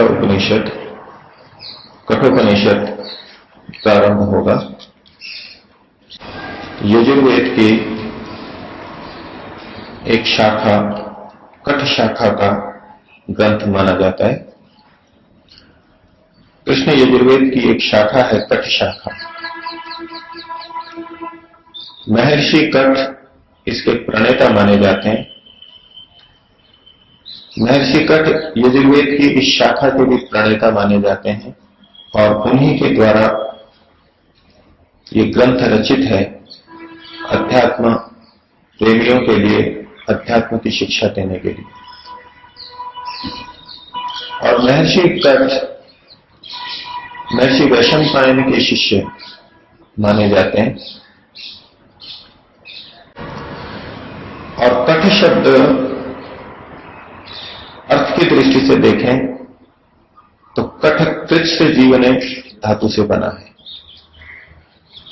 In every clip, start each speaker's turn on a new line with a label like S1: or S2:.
S1: उपनिषद, कठोपनिषद प्रारंभ होगा। यजुर्वेद की एक शाखा, कठ शाखा का ग्रंथ माना जाता है। कृष्ण यजुर्वेद की एक शाखा है कठ शाखा। महर्षि कठ इसके प्रणेता माने जाते हैं। महर्षि कठ यजुर्वेद की इस शाखा के भी प्रणेता माने जाते हैं और उन्हीं के द्वारा ये ग्रंथ रचित है अध्यात्म प्रेमियों के लिए, अध्यात्म की शिक्षा देने के लिए। और महर्षि कठ महर्षि वैशम पायन के शिष्य माने जाते हैं। और कठ शब्द से देखें तो कठ कृष्ण जीवन एक धातु से बना है।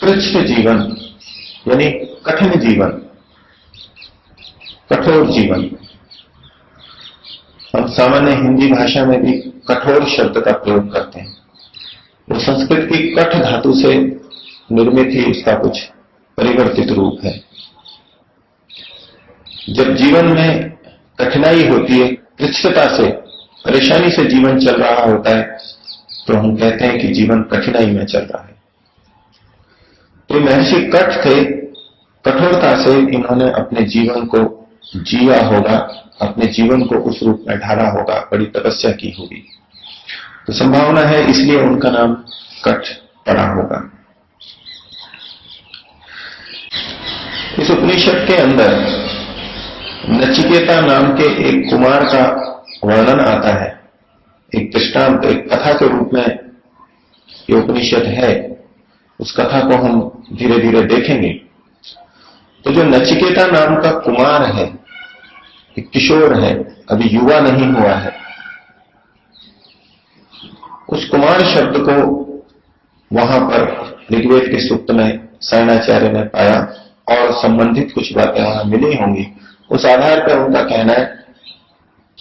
S1: कृष्ण जीवन, यानी कठिन जीवन, कठोर जीवन। हम सामान्य हिंदी भाषा में भी कठोर शब्द का प्रयोग करते हैं। वो संस्कृत की कठ धातु से निर्मित ही उसका कुछ परिवर्तित रूप है। जब जीवन में कठिनाई होती है कृच्छता से परेशानी से जीवन चल रहा होता है तो हम कहते हैं कि जीवन कठिनाई में चल रहा है। तो महर्षि कठ थे, कठोरता से इन्होंने अपने जीवन को जिया होगा, अपने जीवन को उस रूप में ढाला होगा, बड़ी तपस्या की होगी। तो संभावना है, इसलिए उनका नाम कठ पड़ा होगा। इस उपनिषद के अंदर नचिकेता नाम के एक कुमार का वर्णन आता है। एक दृष्टांत, एक कथा के रूप में ये उपनिषद है। उस कथा को हम धीरे धीरे देखेंगे। तो जो नचिकेता नाम का कुमार है, एक किशोर है, अभी युवा नहीं हुआ है। उस कुमार शब्द को वहाँ पर ऋग्वेद के सूक्त में, सायणाचार्य ने पाया और संबंधित कुछ बातें वहाँ मिली होंगी। उस आधार पर उनका कहना है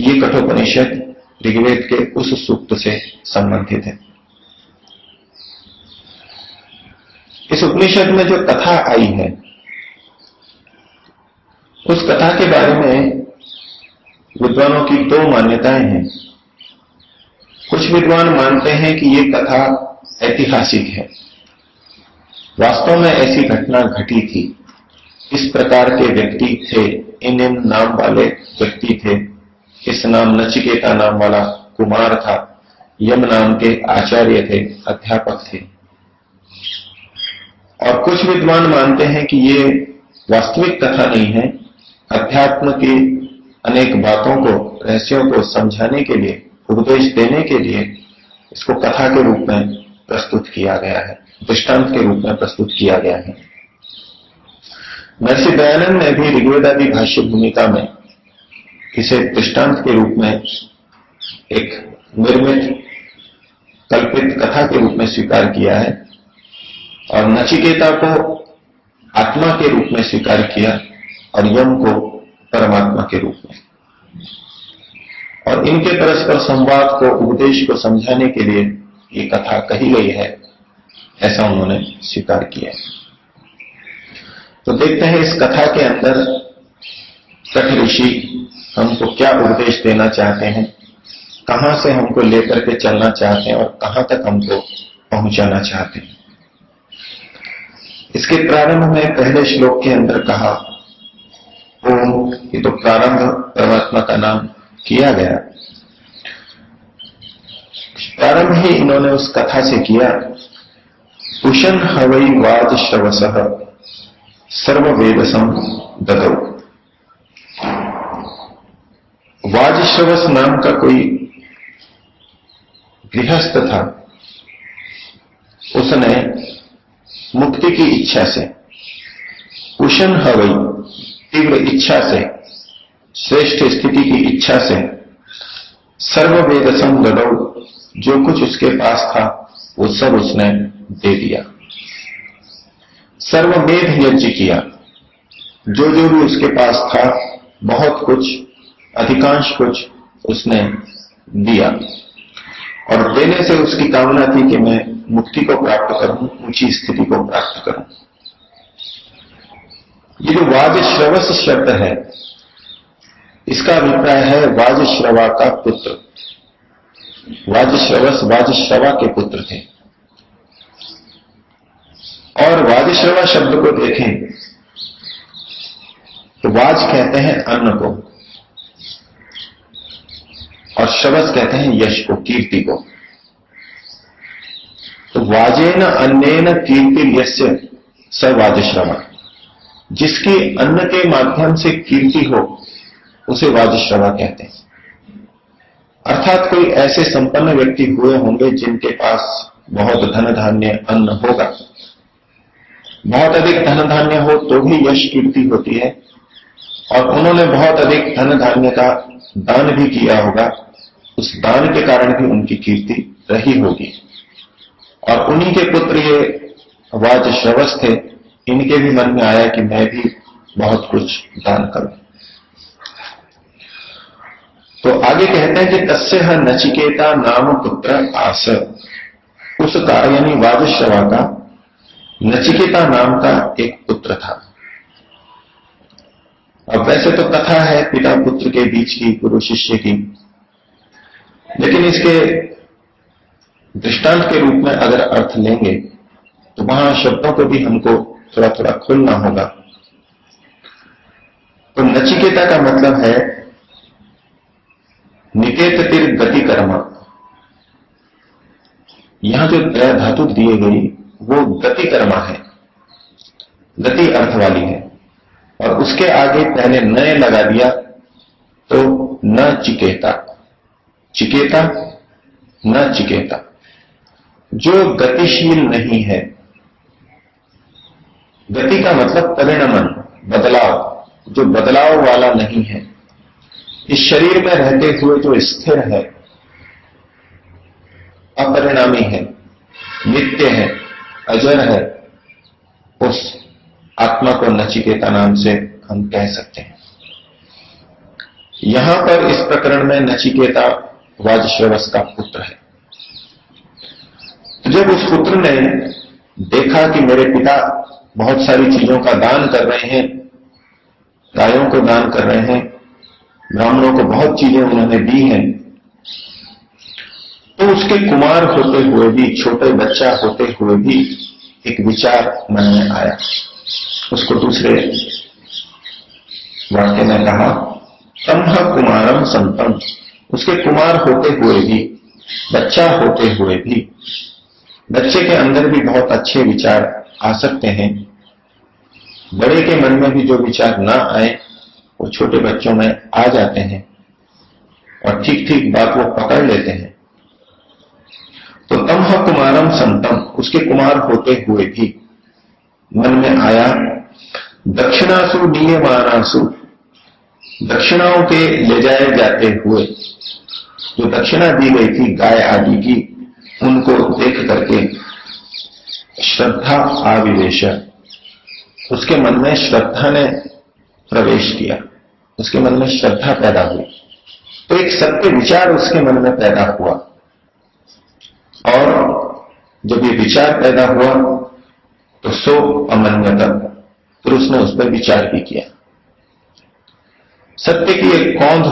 S1: ये कठोपनिषद ऋग्वेद के उस सूक्त से संबंधित है। इस उपनिषद में जो कथा आई है, उस कथा के बारे में विद्वानों की दो मान्यताएँ हैं। कुछ विद्वान मानते हैं कि यह कथा ऐतिहासिक है। वास्तव में ऐसी घटना घटी थी। इस प्रकार के व्यक्ति थे इन इन नाम वाले व्यक्ति थे। इस नाम नचिकेता नाम वाला कुमार था। यम नाम के आचार्य थे, अध्यापक थे। और कुछ विद्वान मानते हैं कि ये वास्तविक कथा नहीं है, अध्यात्म की अनेक बातों को, रहस्यों को समझाने के लिए, उपदेश देने के लिए इसको कथा के रूप में प्रस्तुत किया गया है, दृष्टांत के रूप में प्रस्तुत किया गया है। महर्षि दयानंद ने भी ऋग्वेदादि भाष्य भूमिका में इसे दृष्टांत के रूप में एक निर्मित कल्पित कथा के रूप में स्वीकार किया है और नचिकेता को आत्मा के रूप में स्वीकार किया और यम को परमात्मा के रूप में। और इनके परस्पर संवाद को, उपदेश को समझाने के लिए ये कथा कही गई है, ऐसा उन्होंने स्वीकार किया तो देखते हैं इस कथा के अंदर कठ ऋषि हमको क्या उपदेश देना चाहते हैं? कहाँ से हमको लेकर के चलना चाहते हैं और कहाँ तक हमको पहुंचाना चाहते हैं? इसके प्रारंभ में पहले श्लोक के अंदर कहा, ओम ये तो प्रारंभ परमात्मा का नाम किया गया। प्रारंभ ही इन्होंने उस कथा से किया उषण हवई वाद श्रवस सर्ववेदसम ददौ। वाजश्रवस नाम का कोई गृहस्थ था, उसने मुक्ति की इच्छा से कुशन हवई तीव्र इच्छा से, श्रेष्ठ स्थिति की इच्छा से सर्ववेद संगदौ जो कुछ उसके पास था, वो सब उसने दे दिया। सर्ववेद यज्ञ किया। जो जो भी उसके पास था, बहुत कुछ अधिकांश कुछ उसने दिया। और देने से उसकी कामना थी कि मैं मुक्ति को प्राप्त करूँ, ऊँची स्थिति को प्राप्त करूँ। ये जो वाज श्रवस शब्द है, इसका अभिप्राय है वाज श्रवा का पुत्र। वाज श्रवस वाज श्रवा के पुत्र थे। और वाजश्रवा शब्द को देखें तो वाज कहते हैं अन्न को। और शवस कहते हैं यश को, कीर्ति को। तो वाजेन अन्य कीर्ति यश्य स वाजश्रवा जिसकी अन्न के माध्यम से कीर्ति हो, उसे वाजश्रवा कहते हैं। अर्थात कोई ऐसे संपन्न व्यक्ति हुए होंगे जिनके पास बहुत धन धान्य अन्न होगा। बहुत अधिक धन धान्य हो तो भी यश कीर्ति होती है, और उन्होंने बहुत अधिक धन धान्य का दान भी किया होगा। उस दान के कारण भी उनकी कीर्ति रही होगी। और उन्हीं के पुत्र ये वाज श्रवस थे, इनके भी मन में आया कि मैं भी बहुत कुछ दान करूँ। तो आगे कहते हैं कि तस्य नचिकेता नाम पुत्र आस। उसका यानी वाजश्रवा का, नचिकेता नाम का एक पुत्र था। अब वैसे तो कथा है पिता पुत्र के बीच की गुरु शिष्य की लेकिन इसके दृष्टांत के रूप में अगर अर्थ लेंगे तो वहाँ शब्दों को भी हमको थोड़ा थोड़ा खोलना होगा। तो नचिकेता का मतलब है निकेत तिर गति कर्मा। यहाँ जो धातु दिए गई, वो गति कर्मा है। गति अर्थ वाली है। और उसके आगे पहले नए लगा दिया तो न चिकेता। चिकेता, न चिकेता। जो गतिशील नहीं है, गति का मतलब परिणमन, बदलाव। जो बदलाव वाला नहीं है, इस शरीर में रहते हुए जो स्थिर है, अपरिणामी है, नित्य है, अजर है, उस आत्मा को नचिकेता नाम से हम कह सकते हैं। यहाँ पर इस प्रकरण में नचिकेता वाजश्रवस का पुत्र है। तो जब उस पुत्र ने देखा कि मेरे पिता बहुत सारी चीज़ों का दान कर रहे हैं, गायों को दान कर रहे हैं, ब्राह्मणों को बहुत चीज़ें उन्होंने दी हैं तो उसके कुमार होते हुए भी, छोटे बच्चा होते हुए भी एक विचार मन में आया। उसको दूसरे वाक्य में कहा तमह कुमारम संतम। उसके कुमार होते हुए भी, बच्चा होते हुए भी, बच्चे के अंदर भी बहुत अच्छे विचार आ सकते हैं। बड़े के मन में भी जो विचार ना आए, वो छोटे बच्चों में आ जाते हैं और ठीक ठीक बात वो पकड़ लेते हैं। तो तम कुमारम संतम, उसके कुमार होते हुए भी मन में आया, दक्षिणासु नियमानासु दक्षिणाओं के ले जाए जाते हुए, जो दक्षिणा दी गई थी गाय आदि की, उनको देख करके श्रद्धा आविवेश। उसके मन में श्रद्धा ने प्रवेश किया। उसके मन में श्रद्धा पैदा हुई। तो एक सत्य विचार उसके मन में पैदा हुआ। और जब ये विचार पैदा हुआ तो सो अमन्यता फिर उसने उस पर विचार भी किया। सत्य की एक कौंध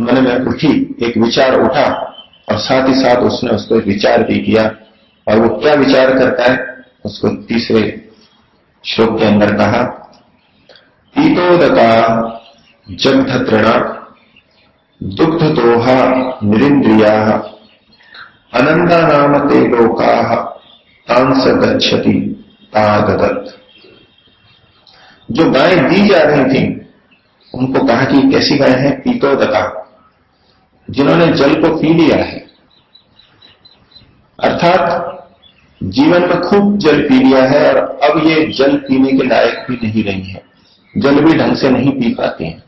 S1: मन में उठी, एक विचार उठा और साथ ही साथ उसने उसको एक विचार भी किया। और वो क्या विचार करता है? उसको तीसरे श्लोक के अंदर कहा, पीतोदका जग्ध तृणा दुग्ध दोहा निरिंद्रिया अनंदा नाम ते लोका तांस गच्छति जो गायें दी जा रही थी उनको कहा कि कैसी गाय है? पीतोदका जिन्होंने जल को पी लिया है। अर्थात, जीवन में खूब जल पी लिया है और अब ये जल पीने के लायक भी नहीं रही है। जल भी ढंग से नहीं पी पाते हैं।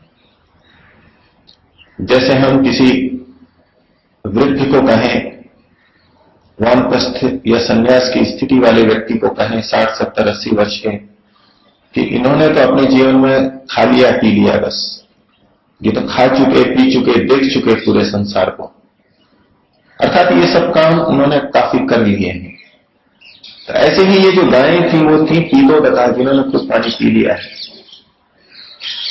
S1: जैसे हम किसी वृद्ध को कहें, वानप्रस्थ या संन्यास की स्थिति वाले व्यक्ति को कहें, साठ, सत्तर, अस्सी वर्ष के कि इन्होंने तो अपने जीवन में खा लिया, पी लिया बस। ये तो खा चुके, पी चुके, देख चुके पूरे संसार को। अर्थात ये सब काम उन्होंने काफ़ी कर लिए हैं। तो ऐसे ही ये जो गायें थी, वो थी पीतो बता जिन्होंने खुद पानी पी लिया है।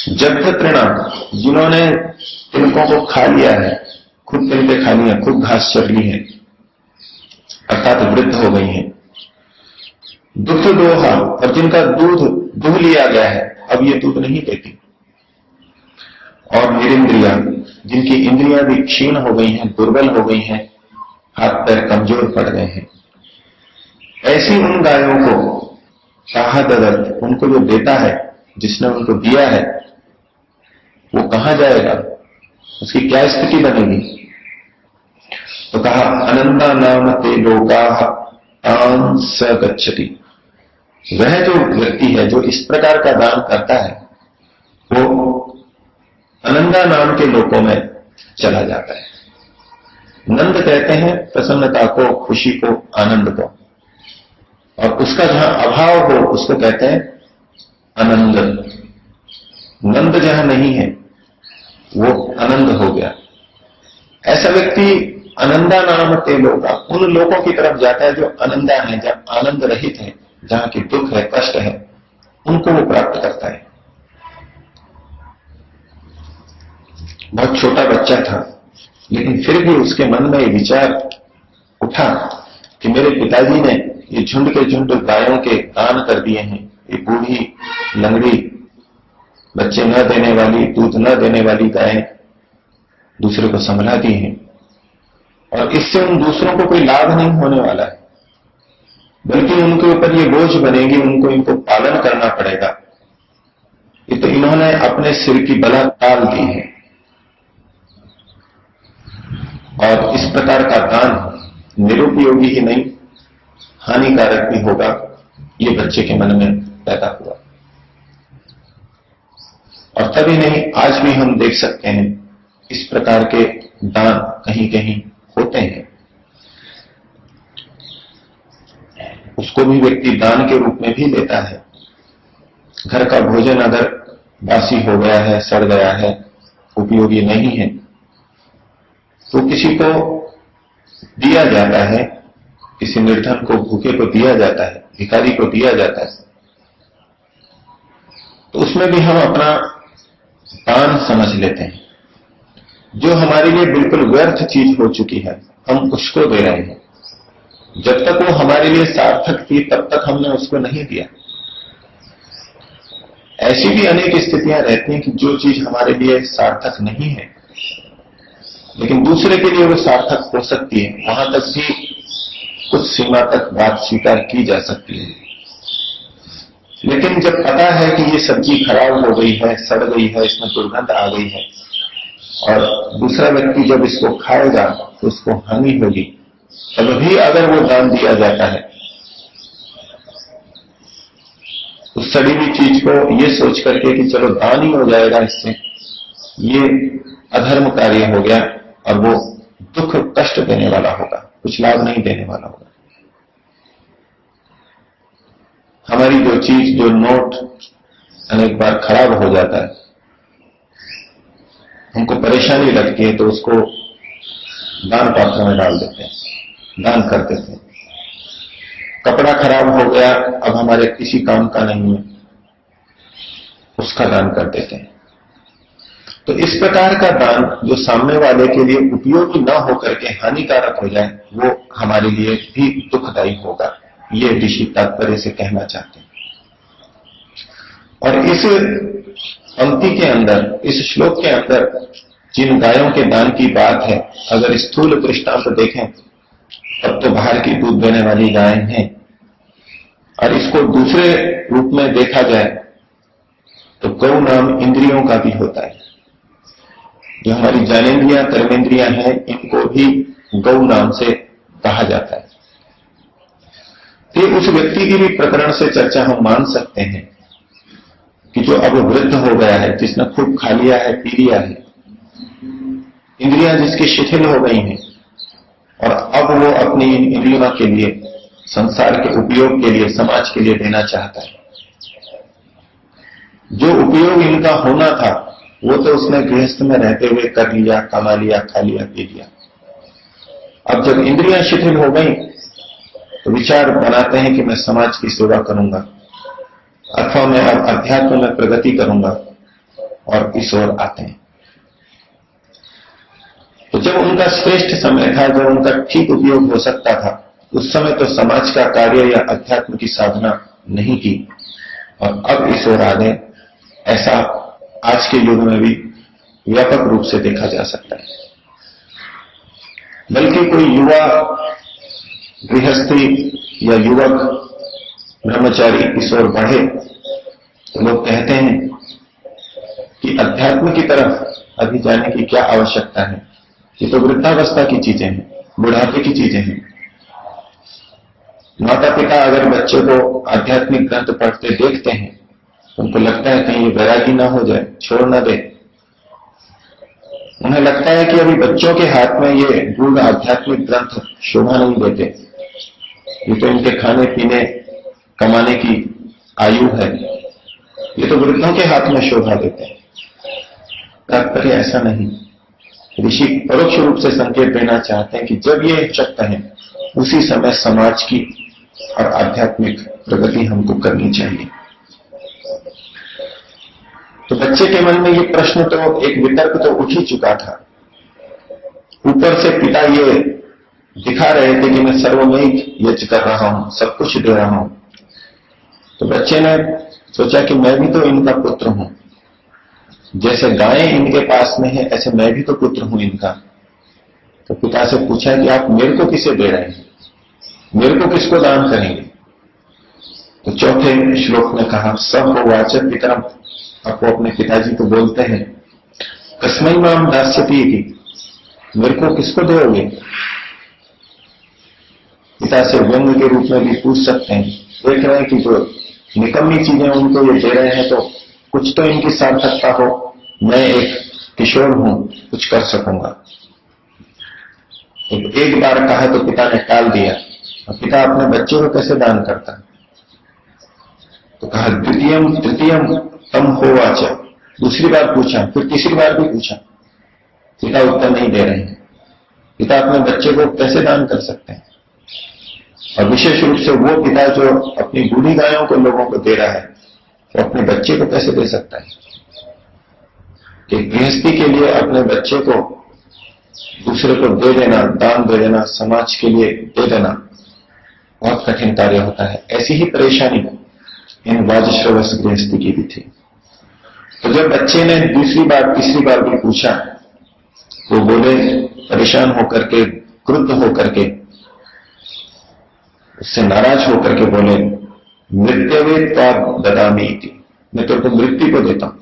S1: जब तृणाम जिन्होंने तिनकों को खा लिया है, खुद तिनके खा लिया, खुद घास चढ़ ली है, अर्थात वृद्ध हो गई हैं। दुख दोहा और जिनका दूध दुह लिया गया है, अब ये दूध नहीं देती। और निरिंद्रिया, जिनकी इंद्रियाँ भी क्षीण हो गई हैं, दुर्बल हो गई हैं, हाथ पैर कमज़ोर पड़ गए हैं। ऐसी उन गायों को शाहदत उनको जो देता है, जिसने उनको दिया है, वो कहाँ जाएगा? उसकी क्या स्थिति बनेगी? तो कहा, अनंता नाम ते लोका स वह जो व्यक्ति है, जो इस प्रकार का दान करता है, वो अनंदा नाम के लोकों में चला जाता है। नंद कहते हैं, प्रसन्नता को, खुशी को, आनंद को। और उसका जहाँ अभाव हो, उसको कहते हैं, आनंद। नंद जहाँ नहीं है, वो आनंद हो गया। ऐसा व्यक्ति अनंदा नाम के लोग, उन लोगों की तरफ़ जाता है जो अनंदा है जहाँ आनंद रहित है। जहाँ की दुख है, कष्ट है, उनको वो प्राप्त करता है। बहुत छोटा बच्चा था, लेकिन फिर भी उसके मन में ये विचार उठा कि मेरे पिताजी ने ये झुंड के झुंड गायों के दान कर दिए हैं। ये बूढ़ी लंगड़ी बच्चे न देने वाली, दूध न देने वाली गायें दूसरे को संभला दी हैं। और इससे उन दूसरों को कोई लाभ नहीं होने वाला है। बल्कि उनके ऊपर ये बोझ बनेगी, उनको इनको पालन करना पड़ेगा। ये तो इन्होंने अपने सिर की बला टाल दी है। और इस प्रकार का दान निरुपयोगी ही नहीं, हानिकारक भी होगा, ये बच्चे के मन में पैदा हुआ। और तभी नहीं, आज भी हम देख सकते हैं, इस प्रकार के दान कहीं कहीं होते हैं। उसको भी व्यक्ति दान के रूप में भी लेता है। घर का भोजन अगर बासी हो गया है, सड़ गया है, उपयोगी नहीं है तो किसी को दिया जाता है, किसी निर्धन को, भूखे को दिया जाता है, भिखारी को दिया जाता है। तो उसमें भी हम अपना दान समझ लेते हैं। जो हमारे लिए बिल्कुल व्यर्थ चीज़ हो चुकी है, हम उसको दे रहे हैं। जब तक वो हमारे लिए सार्थक थी, तब तक हमने उसको नहीं दिया। ऐसी भी अनेक स्थितियाँ रहती हैं कि जो चीज़ हमारे लिए सार्थक नहीं है, लेकिन दूसरे के लिए वो सार्थक हो सकती है। वहाँ तक भी कुछ सीमा तक बात स्वीकार की जा सकती है। लेकिन जब पता है कि ये सब्ज़ी खराब हो गई है, सड़ गई है, इसमें दुर्गंध आ गई है, और दूसरा व्यक्ति जब इसको खाएगा तो उसको हानि होगी तब भी अगर वो दान दिया जाता है, उस सड़ी हुई चीज़ को ये सोच करके कि चलो दान ही हो जाएगा इससे। ये अधर्म कार्य हो गया और वो दुख कष्ट देने वाला होगा, कुछ लाभ नहीं देने वाला होगा। हमारी जो चीज़, जो नोट अनेक बार खराब हो जाता है हमको परेशानी लगती है तो उसको दान पात्र में डाल देते हैं, दान कर देते हैं। कपड़ा खराब हो गया, अब हमारे किसी काम का नहीं है, उसका दान कर देते हैं। तो इस प्रकार का दान जो सामने वाले के लिए उपयोगी न होकर के हानिकारक हो जाए, वो हमारे लिए भी दुखदायी होगा। ये ऋषि तात्पर्य से कहना चाहते हैं। और इस पंक्ति के अंदर, इस श्लोक के अंदर जिन गायों के दान की बात है, अगर स्थूल दृष्टांत तो देखें, तब तो बाहर की दूध देने वाली गायें हैं। और इसको दूसरे रूप में देखा जाए तो गौ नाम इंद्रियों का भी होता है। जो हमारी ज्ञानेन्द्रियाँ कर्मेंद्रियाँ हैं, इनको भी गौ नाम से कहा जाता है। फिर उस व्यक्ति की भी प्रकरण से चर्चा हम मान सकते हैं, कि जो अब वृद्ध हो गया है, जिसने खूब खा लिया है, पी लिया है इंद्रियाँ जिसकी शिथिल हो गई हैं, और अब वो अपनी इंद्रियों के लिए, संसार के उपयोग के लिए, समाज के लिए देना चाहता है। जो उपयोग इनका होना था, वो तो उसने गृहस्थ में रहते हुए कर लिया, कमा लिया, खा लिया, पी लिया। अब जब इंद्रियाँ शिथिल हो गई तो विचार बनाते हैं कि मैं समाज की सेवा करूँगा, अथवा मैं अब अध्यात्म में प्रगति करूँगा, और इस ओर आते हैं। जब उनका श्रेष्ठ समय था, जब उनका ठीक उपयोग हो सकता था, उस समय तो समाज का कार्य या अध्यात्म की साधना नहीं की और अब इस ओर आ गए ऐसा आज के युग में भी व्यापक रूप से देखा जा सकता है। बल्कि कोई युवा गृहस्थी या युवक, ब्रह्मचारी इस ओर बढ़े तो लोग कहते हैं कि अध्यात्म की तरफ़ अभी जाने की क्या आवश्यकता है। ये तो वृद्धावस्था की चीज़ें हैं, बुढ़ापे की चीज़ें हैं। माता पिता अगर बच्चे को आध्यात्मिक ग्रंथ पढ़ते देखते हैं तो उनको लगता है कहीं वैरागी ना हो जाए, छोड़ ना दे। उन्हें लगता है कि अभी बच्चों के हाथ में ये गुण आध्यात्मिक ग्रंथ शोभा नहीं देते। ये तो इनके खाने पीने कमाने की आयु है। ये तो वृद्धों के हाथ में शोभा देते हैं। तात्पर्य ऐसा नहीं। ऋषि परोक्ष रूप से संकेत देना चाहते हैं कि जब ये शक्त है, उसी समय समाज की और आध्यात्मिक प्रगति हमको करनी चाहिए। तो बच्चे के मन में ये प्रश्न तो एक वितर्क तो उठ ही चुका था। ऊपर से पिता ये दिखा रहे थे कि मैं सर्वमयी यज्ञ कर रहा हूँ, सब कुछ दे रहा हूँ। तो बच्चे ने सोचा कि मैं भी तो इनका पुत्र हूँ। जैसे गायें इनके पास में है, ऐसे मैं भी तो पुत्र हूँ इनका। तो पिता से पूछा कि आप मेरे को किसे दे रहे हैं? मेरे को किसको दान करेंगे? तो चौथे श्लोक में कहा, सब वाचक पिता आपको अपने पिताजी को बोलते हैं कसमई माम दास्यती मेरे को किसको दोगे? पिता से व्यंग के रूप में भी पूछ सकते हैं। देख रहे हैं कि जो निकम्मी चीज़ें उनको ये दे रहे हैं तो कुछ तो इनकी सार्थकता हो, मैं एक किशोर हूँ, कुछ कर सकूँगा। तो एक बार कहा तो पिता ने टाल दिया। और पिता अपने बच्चे को कैसे दान करता? तो कहा द्वितीयम तृतीयम तम हो वाचा। दूसरी बार पूछा, फिर तीसरी बार भी पूछा। पिता उत्तर नहीं दे रहे हैं। पिता अपने बच्चे को कैसे दान कर सकते हैं? और विशेष रूप से वो पिता जो अपनी बूढ़ी गायों को लोगों को दे रहा है वो अपने बच्चे को कैसे दे सकता है? कि गृहस्थी के लिए अपने बच्चे को दूसरे को दे देना, दान दे देना, समाज के लिए दे देना, बहुत कठिन कार्य होता है। ऐसी ही परेशानी इन वाजश्रवस गृहस्थी की भी थी। तो जब बच्चे ने दूसरी बार, तीसरी बार भी पूछा वो बोले, परेशान होकर के, क्रुद्ध होकर के, उससे नाराज़ होकर के बोले मृत्यवेद का ददामी मैं तेरे को मृत्यु को देता हूँ।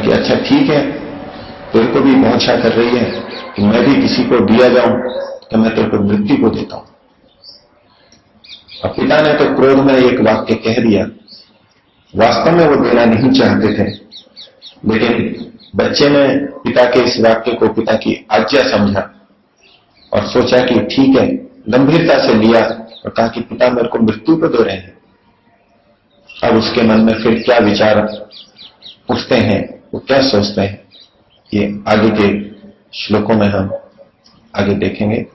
S1: कि अच्छा ठीक है। तेरे को भी पहुँचा कर रही है कि मैं भी किसी को दिया जाऊँ तो मैं तेरे को मृत्यु को देता हूँ। अब पिता ने तो क्रोध में एक वाक्य कह दिया। वास्तव में वो देना नहीं चाहते थे। लेकिन बच्चे ने पिता के इस वाक्य को पिता की आज्ञा समझा और सोचा कि ठीक है, गंभीरता से लिया। और कहा कि पिता मेरे को मृत्यु को दे रहे हैं। अब उसके मन में फिर क्या विचार उठते हैं, वो क्या सोचते हैं, ये आगे के श्लोकों में हम आगे देखेंगे।